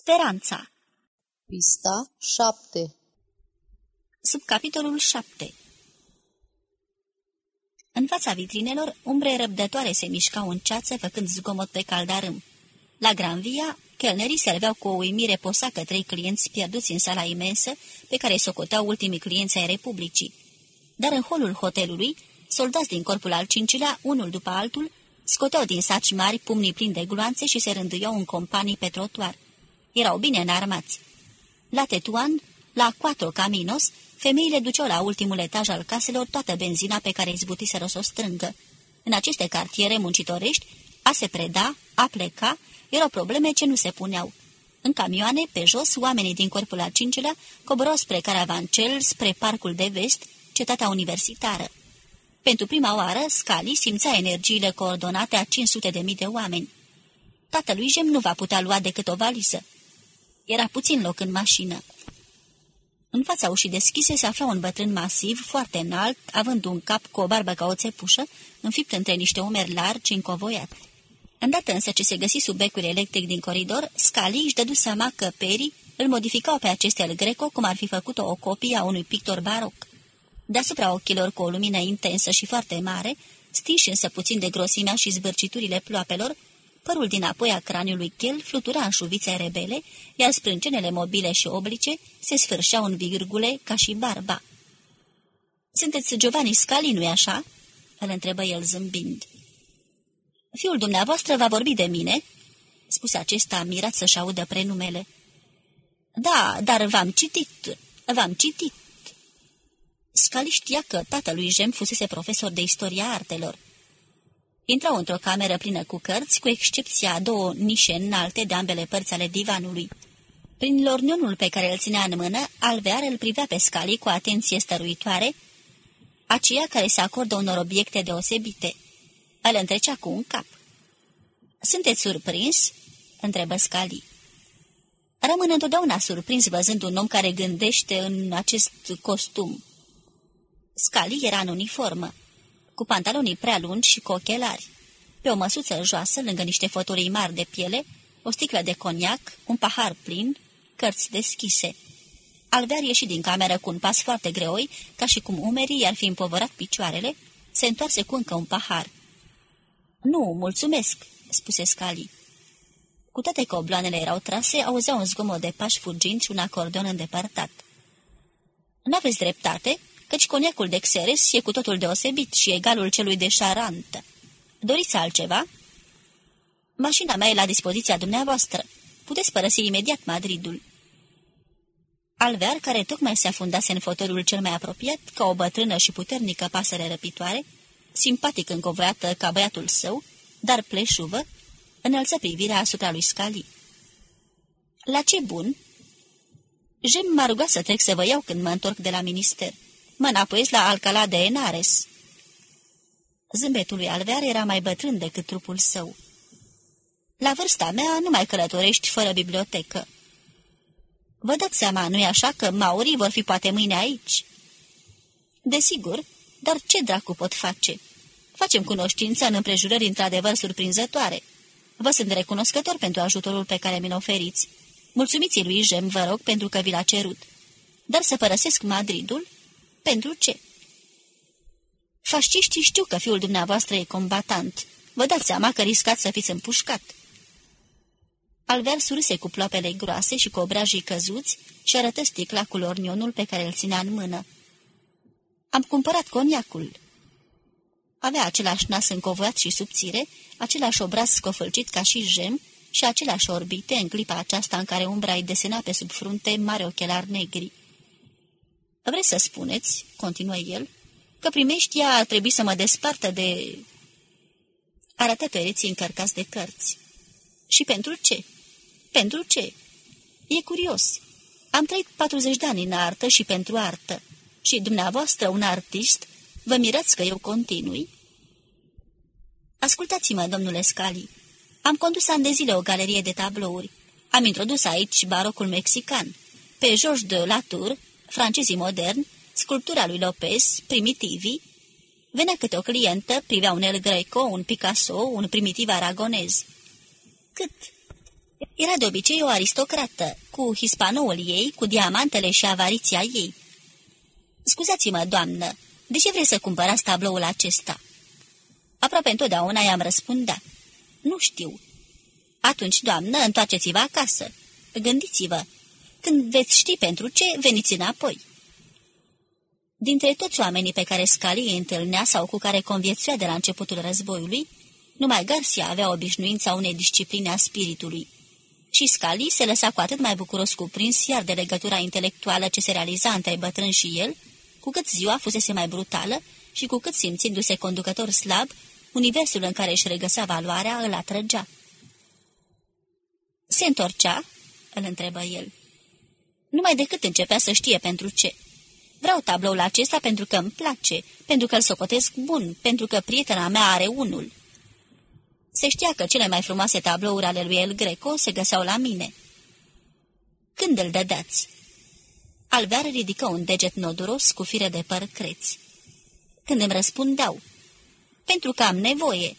Speranța Pista 7 Subcapitolul 7 În fața vitrinelor, umbre răbdătoare se mișcau în ceață, făcând zgomot pe caldarâm. La Granvia, chelnerii serveau cu o uimire posacă trei clienți pierduți în sala imensă, pe care socoteau ultimii clienți ai Republicii. Dar în holul hotelului, soldați din corpul al cincilea, unul după altul, scoteau din saci mari pumnii plini de gloanțe și se rânduiau în companii pe trotuar. Erau bine înarmați. La Tetuan, la Quattro Caminos, femeile duceau la ultimul etaj al caselor toată benzina pe care izbutiseră să o strângă. În aceste cartiere muncitorești, a se preda, a pleca, erau probleme ce nu se puneau. În camioane, pe jos, oamenii din corpul al cincilea coborau spre Caravancel, spre parcul de vest, cetatea universitară. Pentru prima oară, Scali simțea energiile coordonate a 500 de mii de oameni. Tatălui Jem nu va putea lua decât o valiză. Era puțin loc în mașină. În fața ușii deschise se afla un bătrân masiv, foarte înalt, având un cap cu o barbă ca o țepușă, înfipt între niște umeri largi, încovoiat. Îndată însă ce se găsi sub becul electric din coridor, Scali își dădu seama că perii îl modificau pe acestea al greco cum ar fi făcut-o o copie a unui pictor baroc. Deasupra ochilor cu o lumină intensă și foarte mare, stinși însă puțin de grosimea și zbârciturile ploapelor, Părul din apoi a craniului chel flutura în șuvițe rebele, iar sprâncenele mobile și oblice se sfârșeau în virgule ca și barba. Sunteți Giovanni Scali, nu-i așa?" îl întrebă el zâmbind. Fiul dumneavoastră va vorbi de mine?" spuse acesta mirat să-și audă prenumele. Da, dar v-am citit, v-am citit." Scali știa că tatălui Jem fusese profesor de istoria artelor. Intrau într-o cameră plină cu cărți, cu excepția a două nișe înalte de ambele părți ale divanului. Prin lornionul pe care îl ținea în mână, Alvear îl privea pe Scali cu atenție stăruitoare, aceea care se acordă unor obiecte deosebite. Îl întrecea cu un cap. Sunteți surprins?" întrebă Scali. Rămân întotdeauna surprins văzând un om care gândește în acest costum. Scali era în uniformă cu pantalonii prea lungi și cu ochelari. Pe o măsuță joasă, lângă niște fotolii mari de piele, o sticlă de coniac, un pahar plin, cărți deschise. Alvear ieși din cameră cu un pas foarte greoi, ca și cum umerii i-ar fi împovărat picioarele, se întoarse cu încă un pahar. Nu, mulțumesc," spuse Scali. Cu toate că obloanele erau trase, auzea un zgomot de pași fugind și un acordeon îndepărtat. N-aveți dreptate?" Căci coniacul de Xeres e cu totul deosebit și egalul celui de Charant. Doriți altceva? Mașina mea e la dispoziția dumneavoastră. Puteți părăsi imediat Madridul. Alvear, care tocmai se afundase în fotoliul cel mai apropiat, ca o bătrână și puternică pasăre răpitoare, simpatic încovoiată ca băiatul său, dar pleșuvă, înălță privirea asupra lui Scali. La ce bun?" Jem m-a rugat să trec să vă iau când mă întorc de la minister mă înapoiesc la Alcala de Enares. Zâmbetul lui Alvear era mai bătrân decât trupul său. La vârsta mea nu mai călătorești fără bibliotecă. Vă dați seama, nu-i așa, că maurii vor fi poate mâine aici? Desigur, dar ce dracu pot face? Facem cunoștință în împrejurări într-adevăr surprinzătoare. Vă sunt recunoscător pentru ajutorul pe care mi-l oferiți. Mulțumiți lui Jem, vă rog, pentru că vi l-a cerut. Dar să părăsesc Madridul? Pentru ce? Fasciștii știu că fiul dumneavoastră e combatant. Vă dați seama că riscați să fiți împușcat. Alver surse cu ploapele groase și cu obrajii căzuți și arătă sticla cu lornionul pe care îl ținea în mână. Am cumpărat coniacul. Avea același nas încovoiat și subțire, același obraz scofălcit ca și jem și aceleași orbite în clipa aceasta în care umbra îi desena pe sub frunte mari ochelari negri. Vreți să spuneți, continuă el, că primeștia ar trebui să mă despartă de... Arată pereții încărcați de cărți. Și pentru ce? Pentru ce? E curios. Am trăit 40 de ani în artă și pentru artă. Și dumneavoastră, un artist, vă mirați că eu continui? Ascultați-mă, domnule Scali. Am condus ani de zile o galerie de tablouri. Am introdus aici barocul mexican. Pe Georges de Latour francezii moderni, sculptura lui Lopez, primitivii, venea câte o clientă, privea un El Greco, un Picasso, un primitiv aragonez. Cât? Era de obicei o aristocrată, cu hispanoul ei, cu diamantele și avariția ei. Scuzați-mă, doamnă, de ce vreți să cumpărați tabloul acesta?" Aproape întotdeauna i-am răspundea. Nu știu." Atunci, doamnă, întoarceți-vă acasă. Gândiți-vă. Când veți ști pentru ce, veniți înapoi." Dintre toți oamenii pe care Scali îi întâlnea sau cu care conviețuia de la începutul războiului, numai Garcia avea obișnuința unei discipline a spiritului. Și Scali se lăsa cu atât mai bucuros cuprins iar de legătura intelectuală ce se realiza între bătrân și el, cu cât ziua fusese mai brutală și cu cât simțindu-se conducător slab, universul în care își regăsea valoarea îl atrăgea. Se întorcea?" îl întrebă el. Numai decât începea să știe pentru ce. Vreau tabloul acesta pentru că îmi place, pentru că îl socotesc bun, pentru că prietena mea are unul." Se știa că cele mai frumoase tablouri ale lui El Greco se găseau la mine. Când îl dădeați?" Alvear ridică un deget noduros cu fire de păr creți. Când îmi răspundeau, pentru că am nevoie.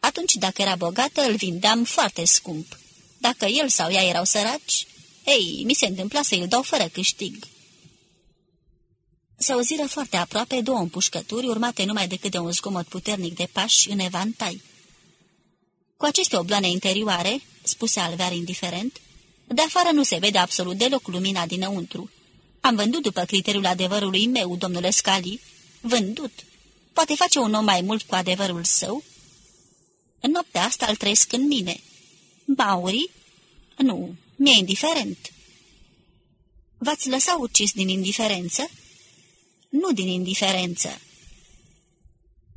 Atunci, dacă era bogată, îl vindeam foarte scump. Dacă el sau ea erau săraci, ei, mi se întâmpla să îl dau fără câștig. Se auziră foarte aproape două împușcături, urmate numai decât de un zgomot puternic de pași în evantai. Cu aceste obloane interioare, spuse Alvear indiferent, de afară nu se vede absolut deloc lumina dinăuntru. Am vândut după criteriul adevărului meu, domnule Scali. Vândut. Poate face un om mai mult cu adevărul său? În noaptea asta îl trăiesc în mine. Mauri? Nu, mi-e indiferent. V-ați lăsat ucis din indiferență? Nu din indiferență.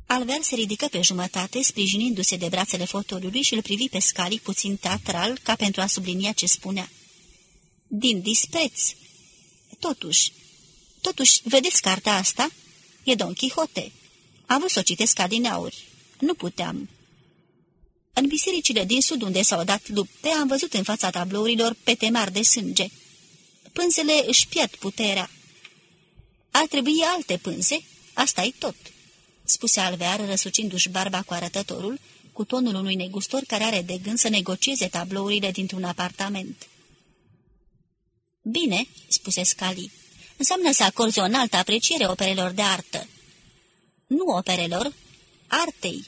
Alver se ridică pe jumătate, sprijinindu-se de brațele fotoliului și îl privi pe Scali puțin teatral, ca pentru a sublinia ce spunea. Din dispreț. Totuși, totuși, vedeți cartea asta? E Don Quixote. A vrut să o citesc adineauri. Nu puteam. În bisericile din sud unde s-au dat lupte, am văzut în fața tablourilor pete mari de sânge. Pânzele își pierd puterea. Ar trebui alte pânze, asta e tot, spuse Alvear răsucindu-și barba cu arătătorul, cu tonul unui negustor care are de gând să negocieze tablourile dintr-un apartament. Bine, spuse Scali, înseamnă să acorzi o înaltă apreciere operelor de artă. Nu operelor, artei.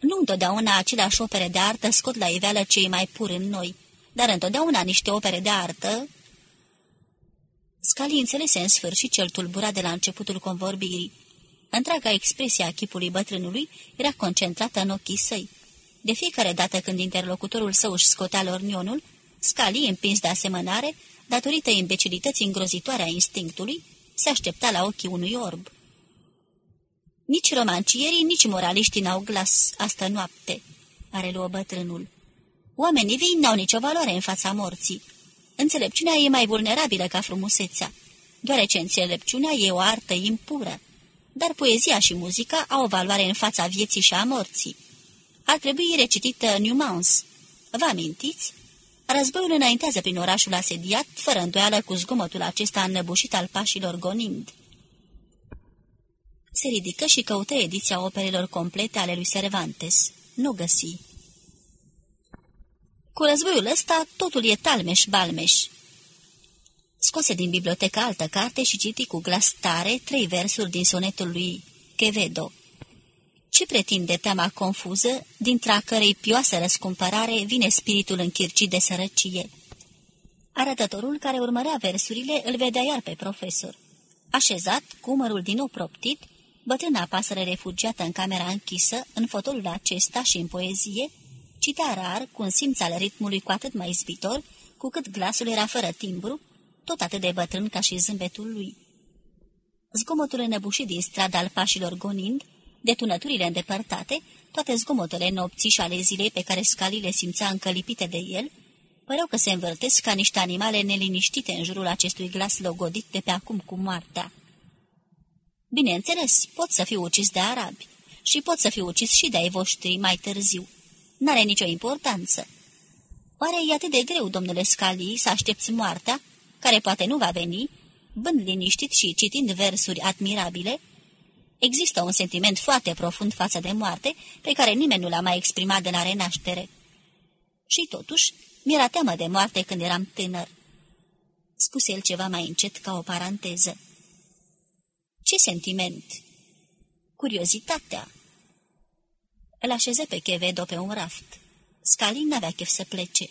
Nu întotdeauna aceleași opere de artă scot la iveală cei mai pur în noi, dar întotdeauna niște opere de artă... Scali înțelese în sfârșit cel tulburat de la începutul convorbirii. Întreaga expresie a chipului bătrânului era concentrată în ochii săi. De fiecare dată când interlocutorul său își scotea lornionul, Scali, împins de asemănare, datorită imbecilității îngrozitoare a instinctului, se aștepta la ochii unui orb. Nici romancierii, nici moraliștii n-au glas astă noapte, are luă bătrânul. Oamenii vii n-au nicio valoare în fața morții. Înțelepciunea e mai vulnerabilă ca frumusețea, deoarece înțelepciunea e o artă impură. Dar poezia și muzica au o valoare în fața vieții și a morții. Ar trebui recitită Numans. Vă amintiți? Războiul înaintează prin orașul asediat, fără îndoială cu zgomotul acesta înnăbușit al pașilor gonind se ridică și căută ediția operelor complete ale lui Cervantes. Nu găsi. Cu războiul ăsta totul e talmeș-balmeș. Scoase din bibliotecă altă carte și citi cu glas tare trei versuri din sonetul lui Quevedo. Ce pretinde teama confuză, dintre-a cărei pioasă răscumpărare vine spiritul închircit de sărăcie? Arătătorul care urmărea versurile îl vedea iar pe profesor. Așezat, cu umărul din nou proptit, bătrâna pasăre refugiată în camera închisă, în fotolul acesta și în poezie, citea rar, cu un simț al ritmului cu atât mai izbitor, cu cât glasul era fără timbru, tot atât de bătrân ca și zâmbetul lui. Zgomotul înăbușit din strada al pașilor gonind, detunăturile îndepărtate, toate zgomotele nopții și ale zilei pe care scalile simțea încălipite de el, păreau că se învârtesc ca niște animale neliniștite în jurul acestui glas logodit de pe acum cu moartea. Bineînțeles, pot să fiu ucis de arabi și pot să fiu ucis și de ai voștri mai târziu. N-are nicio importanță. Oare e atât de greu, domnule Scali, să aștepți moartea, care poate nu va veni, bând liniștit și citind versuri admirabile? Există un sentiment foarte profund față de moarte, pe care nimeni nu l-a mai exprimat de la renaștere. Și totuși, Mi-era teamă de moarte când eram tânăr. Spuse el ceva mai încet ca o paranteză. Ce sentiment? Curiozitatea. Îl așeză pe Chevedo pe un raft. Scalin n-avea chef să plece.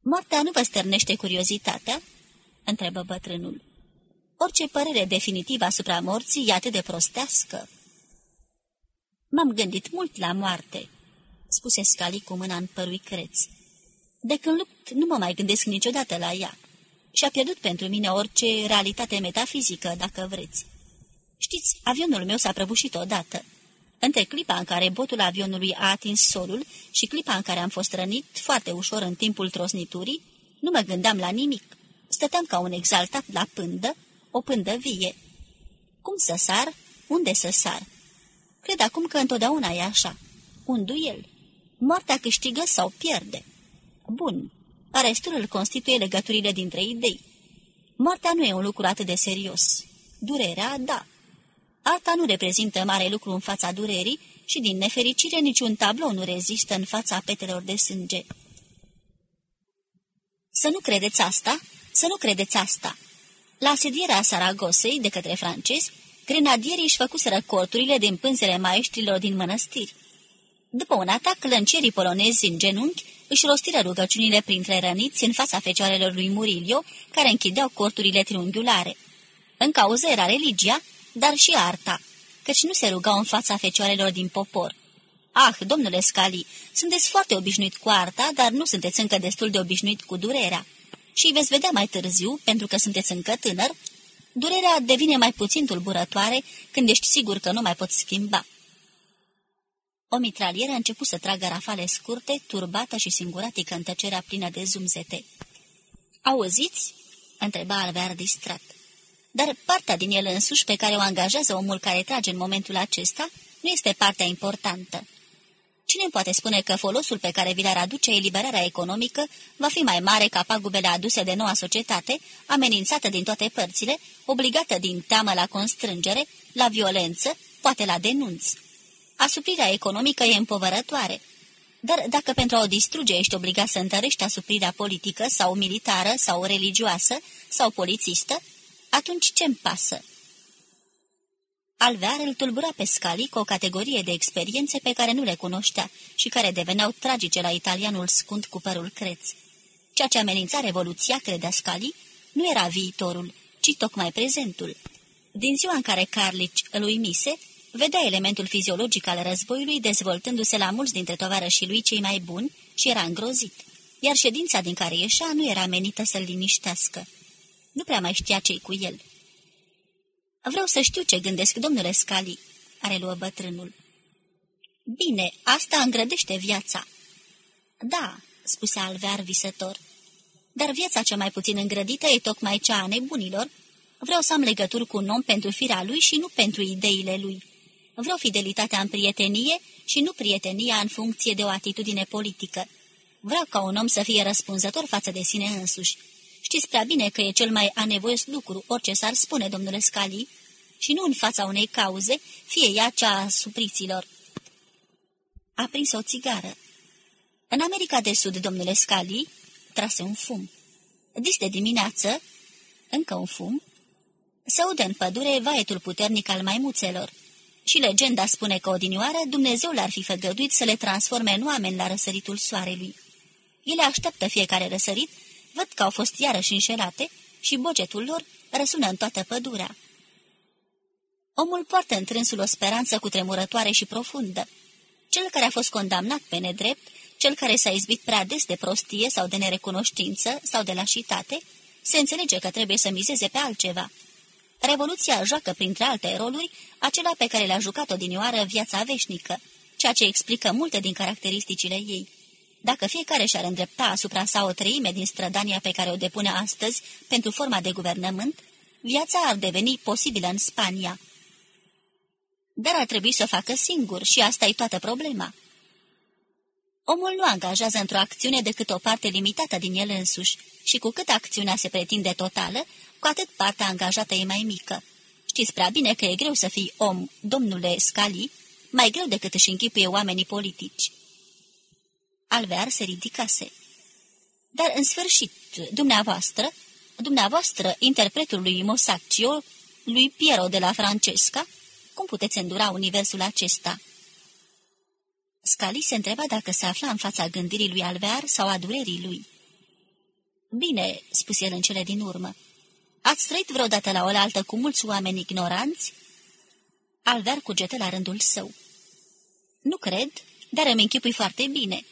Moartea nu vă stârnește curiozitatea?" întrebă bătrânul. Orice părere definitivă asupra morții e atât de prostească." M-am gândit mult la moarte," spuse Scali cu mâna în părui creț. De când lupt, nu mă mai gândesc niciodată la ea. Și-a pierdut pentru mine orice realitate metafizică, dacă vreți. Știți, avionul meu s-a prăbușit odată. Între clipa în care botul avionului a atins solul și clipa în care am fost rănit foarte ușor în timpul trosniturii, nu mă gândeam la nimic. Stăteam ca un exaltat la pândă, o pândă vie. Cum să sar? Unde să sar? Cred acum că întotdeauna e așa. Un duel. Moartea câștigă sau pierde. Bun. Arestul îl constituie legăturile dintre idei. Moartea nu e un lucru atât de serios. Durerea, da. Alta nu reprezintă mare lucru în fața durerii și, din nefericire, niciun tablou nu rezistă în fața petelor de sânge. Să nu credeți asta, să nu credeți asta. La asedierea Saragosei de către francezi, grenadierii își făcuseră corturile din pânzele maestrilor din mănăstiri. După un atac, lăncierii polonezi în genunchi își rostiră rugăciunile printre răniți în fața fecioarelor lui Murilio, care închideau corturile triunghiulare. În cauză era religia, dar și arta, căci nu se rugau în fața fecioarelor din popor. Ah, domnule Scali, sunteți foarte obișnuit cu arta, dar nu sunteți încă destul de obișnuit cu durerea. Și veți vedea mai târziu, pentru că sunteți încă tânăr, durerea devine mai puțin tulburătoare când ești sigur că nu mai poți schimba. O mitralieră a început să tragă rafale scurte, turbată și singuratică în tăcerea plină de zumzete. Auziți?" întreba Alvear distrat. Dar partea din el însuși pe care o angajează omul care trage în momentul acesta nu este partea importantă. Cine poate spune că folosul pe care vi l-ar aduce eliberarea economică va fi mai mare ca pagubele aduse de noua societate, amenințată din toate părțile, obligată din teamă la constrângere, la violență, poate la denunț? Asuprirea economică e împovărătoare. Dar dacă pentru a o distruge ești obligat să întărești asuprirea politică sau militară sau religioasă sau polițistă, atunci ce-mi pasă? Alvear îl tulbura pe Scali cu o categorie de experiențe pe care nu le cunoștea și care deveneau tragice la italianul scund cu părul creț. Ceea ce amenința revoluția, credea Scali, nu era viitorul, ci tocmai prezentul. Din ziua în care Carlici îl uimise, vedea elementul fiziologic al războiului dezvoltându-se la mulți dintre tovarășii lui cei mai buni și era îngrozit, iar ședința din care ieșea nu era menită să-l liniștească. Nu prea mai știa ce cu el. Vreau să știu ce gândesc, domnule Scali," are luă bătrânul. Bine, asta îngrădește viața." Da," spuse Alvear visător, dar viața cea mai puțin îngrădită e tocmai cea a nebunilor. Vreau să am legături cu un om pentru firea lui și nu pentru ideile lui. Vreau fidelitatea în prietenie și nu prietenia în funcție de o atitudine politică. Vreau ca un om să fie răspunzător față de sine însuși. Știți prea bine că e cel mai anevoios lucru, orice s-ar spune, domnule Scali, și nu în fața unei cauze, fie ea cea a supriților. A prins o țigară. În America de Sud, domnule Scali, trase un fum. Dis de dimineață, încă un fum, se aude în pădure vaetul puternic al maimuțelor. Și legenda spune că odinioară Dumnezeu l-ar fi făgăduit să le transforme în oameni la răsăritul soarelui. Ele așteaptă fiecare răsărit, văd că au fost iarăși înșelate și bogetul lor răsună în toată pădurea. Omul poartă în trânsul o speranță cu tremurătoare și profundă. Cel care a fost condamnat pe nedrept, cel care s-a izbit prea des de prostie sau de nerecunoștință sau de lașitate, se înțelege că trebuie să mizeze pe altceva. Revoluția joacă, printre alte roluri, acela pe care le-a jucat odinioară viața veșnică, ceea ce explică multe din caracteristicile ei. Dacă fiecare și-ar îndrepta asupra sa o treime din strădania pe care o depune astăzi pentru forma de guvernământ, viața ar deveni posibilă în Spania. Dar ar trebui să o facă singur și asta e toată problema. Omul nu angajează într-o acțiune decât o parte limitată din el însuși și cu cât acțiunea se pretinde totală, cu atât partea angajată e mai mică. Știți prea bine că e greu să fii om, domnule Scali, mai greu decât își închipuie oamenii politici. Alvear se ridicase. Dar, în sfârșit, dumneavoastră, dumneavoastră, interpretul lui Mosaccio, lui Piero de la Francesca, cum puteți îndura universul acesta?" Scali se întreba dacă se afla în fața gândirii lui Alvear sau a durerii lui. Bine," spuse el în cele din urmă, ați trăit vreodată la oaltă cu mulți oameni ignoranți?" Alvear cugetă la rândul său. Nu cred, dar îmi închipui foarte bine."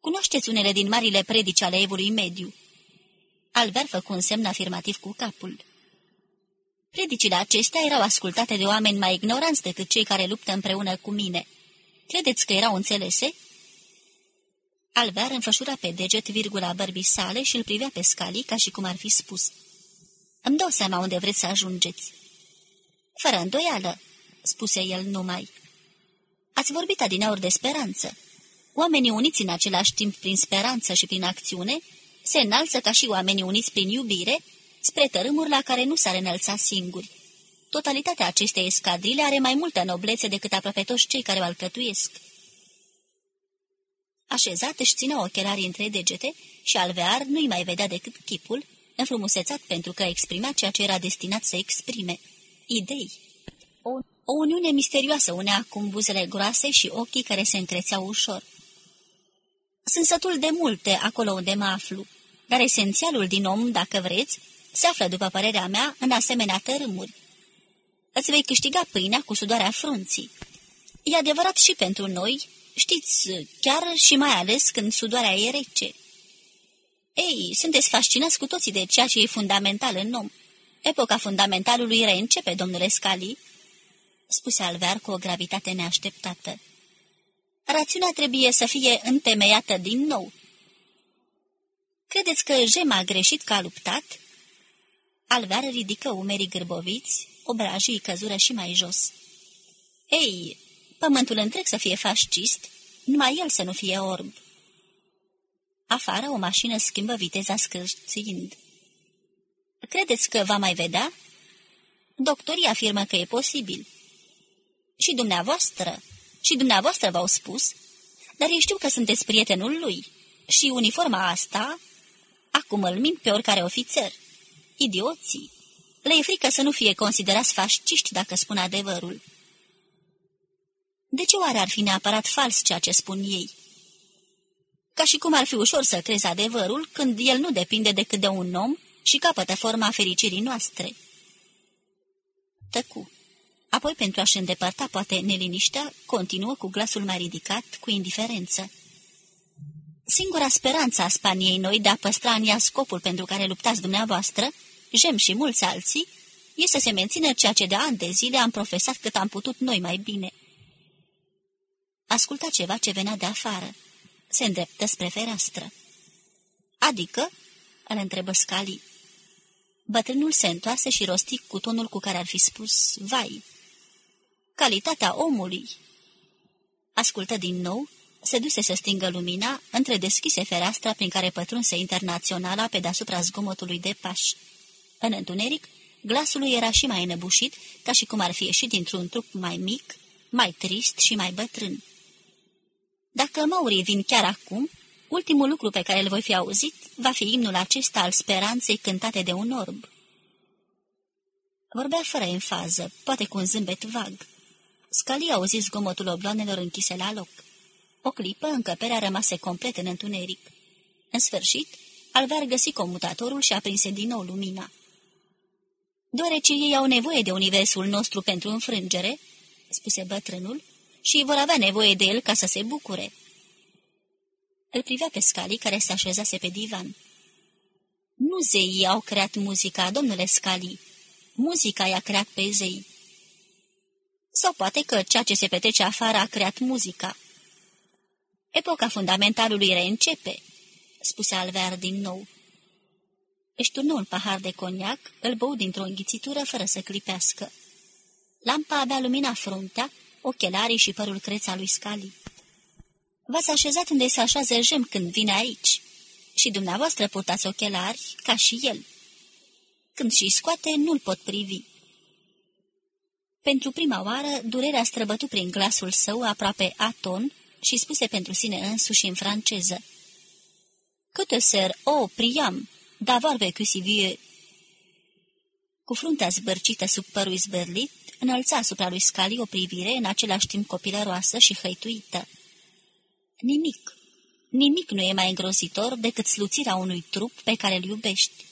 Cunoașteți unele din marile predici ale evului mediu?" Albert făcu un semn afirmativ cu capul. Predicile acestea erau ascultate de oameni mai ignoranți decât cei care luptă împreună cu mine. Credeți că erau înțelese?" Albert înfășura pe deget virgula bărbii sale și îl privea pe Scali ca și cum ar fi spus. Îmi dau seama unde vreți să ajungeți." Fără îndoială," spuse el numai. Ați vorbit adineauri de speranță. Oamenii uniți în același timp prin speranță și prin acțiune se înalță ca și oamenii uniți prin iubire spre tărâmuri la care nu s-ar înălța singuri. Totalitatea acestei escadrile are mai multă noblețe decât aproape toți cei care o alcătuiesc. Așezat își ținea ochelarii între degete și alvear nu-i mai vedea decât chipul, înfrumusețat pentru că exprima ceea ce era destinat să exprime. Idei. O, o uniune misterioasă unea acum buzele groase și ochii care se încrețeau ușor. Sunt sătul de multe acolo unde mă aflu, dar esențialul din om, dacă vreți, se află, după părerea mea, în asemenea tărâmuri. Îți vei câștiga pâinea cu sudoarea frunții. E adevărat și pentru noi, știți, chiar și mai ales când sudoarea e rece. Ei, sunteți fascinați cu toții de ceea ce e fundamental în om. Epoca fundamentalului reîncepe, domnule Scali, spuse Alvear cu o gravitate neașteptată. Rațiunea trebuie să fie întemeiată din nou. Credeți că Jem a greșit că a luptat? Alvear ridică umerii gârboviți, obrajii căzură și mai jos. Ei, pământul întreg să fie fascist, numai el să nu fie orb. Afară o mașină schimbă viteza scârțiind. Credeți că va mai vedea? Doctorii afirmă că e posibil. Și dumneavoastră, și dumneavoastră v-au spus, dar eu știu că sunteți prietenul lui. Și uniforma asta, acum îl mint pe oricare ofițer. Idioții! Le e frică să nu fie considerați fasciști dacă spun adevărul. De ce oare ar fi neapărat fals ceea ce spun ei? Ca și cum ar fi ușor să crezi adevărul când el nu depinde decât de un om și capătă forma fericirii noastre. Tăcu. Apoi, pentru a-și îndepărta poate neliniștea, continuă cu glasul mai ridicat, cu indiferență. Singura speranță a Spaniei noi de a păstra în ea scopul pentru care luptați dumneavoastră, jem și mulți alții, e să se mențină ceea ce de ani de zile am profesat cât am putut noi mai bine. Asculta ceva ce venea de afară. Se îndreptă spre fereastră. Adică? îl întrebă Scali. Bătrânul se întoarse și rosti cu tonul cu care ar fi spus, vai, calitatea omului. Ascultă din nou, se duse să stingă lumina, între deschise fereastra prin care pătrunse internaționala pe deasupra zgomotului de pași. În întuneric, glasul lui era și mai înăbușit, ca și cum ar fi ieșit dintr-un trup mai mic, mai trist și mai bătrân. Dacă maurii vin chiar acum, ultimul lucru pe care îl voi fi auzit va fi imnul acesta al speranței cântate de un orb. Vorbea fără enfază, poate cu un zâmbet vag. Scali auzi zgomotul obloanelor închise la loc. O clipă, încăperea rămase complet în întuneric. În sfârșit, Alvar găsi comutatorul și aprinse din nou lumina. Deoarece ei au nevoie de universul nostru pentru înfrângere, spuse bătrânul, și vor avea nevoie de el ca să se bucure. Îl privea pe Scali, care se așezase pe divan. Nu zeii au creat muzica, domnule Scali. Muzica i-a creat pe zei. Sau poate că ceea ce se petrece afară a creat muzica. Epoca fundamentalului reîncepe, spuse Alvear din nou. Își turnă un pahar de coniac, îl bău dintr-o înghițitură fără să clipească. Lampa avea lumina fruntea, ochelarii și părul creța lui Scali. V-ați așezat unde se așează jem când vine aici. Și dumneavoastră purtați ochelari, ca și el. Când și scoate, nu-l pot privi. Pentru prima oară, durerea străbătu prin glasul său aproape aton și spuse pentru sine însuși în franceză. Câte ser, o, priam, d'avoir vécu si vieux. Cu fruntea zbărcită sub părul zbărlit, înălța asupra lui Scali o privire în același timp copilăroasă și hăituită. Nimic, nimic nu e mai îngrozitor decât sluțirea unui trup pe care îl iubești.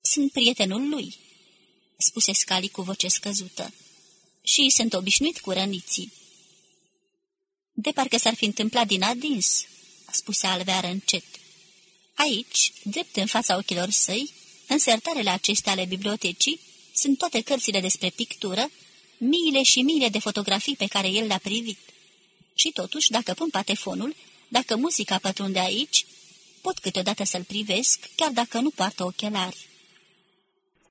Sunt prietenul lui, spuse Scali cu voce scăzută, și sunt obișnuit cu răniții. De parcă s-ar fi întâmplat din adins, spuse Alveară încet. Aici, drept în fața ochilor săi, în sertarele acestea ale bibliotecii, sunt toate cărțile despre pictură, miile și miile de fotografii pe care el le-a privit. Și totuși, dacă pun patefonul, dacă muzica pătrunde aici, pot câteodată să-l privesc, chiar dacă nu poartă ochelari.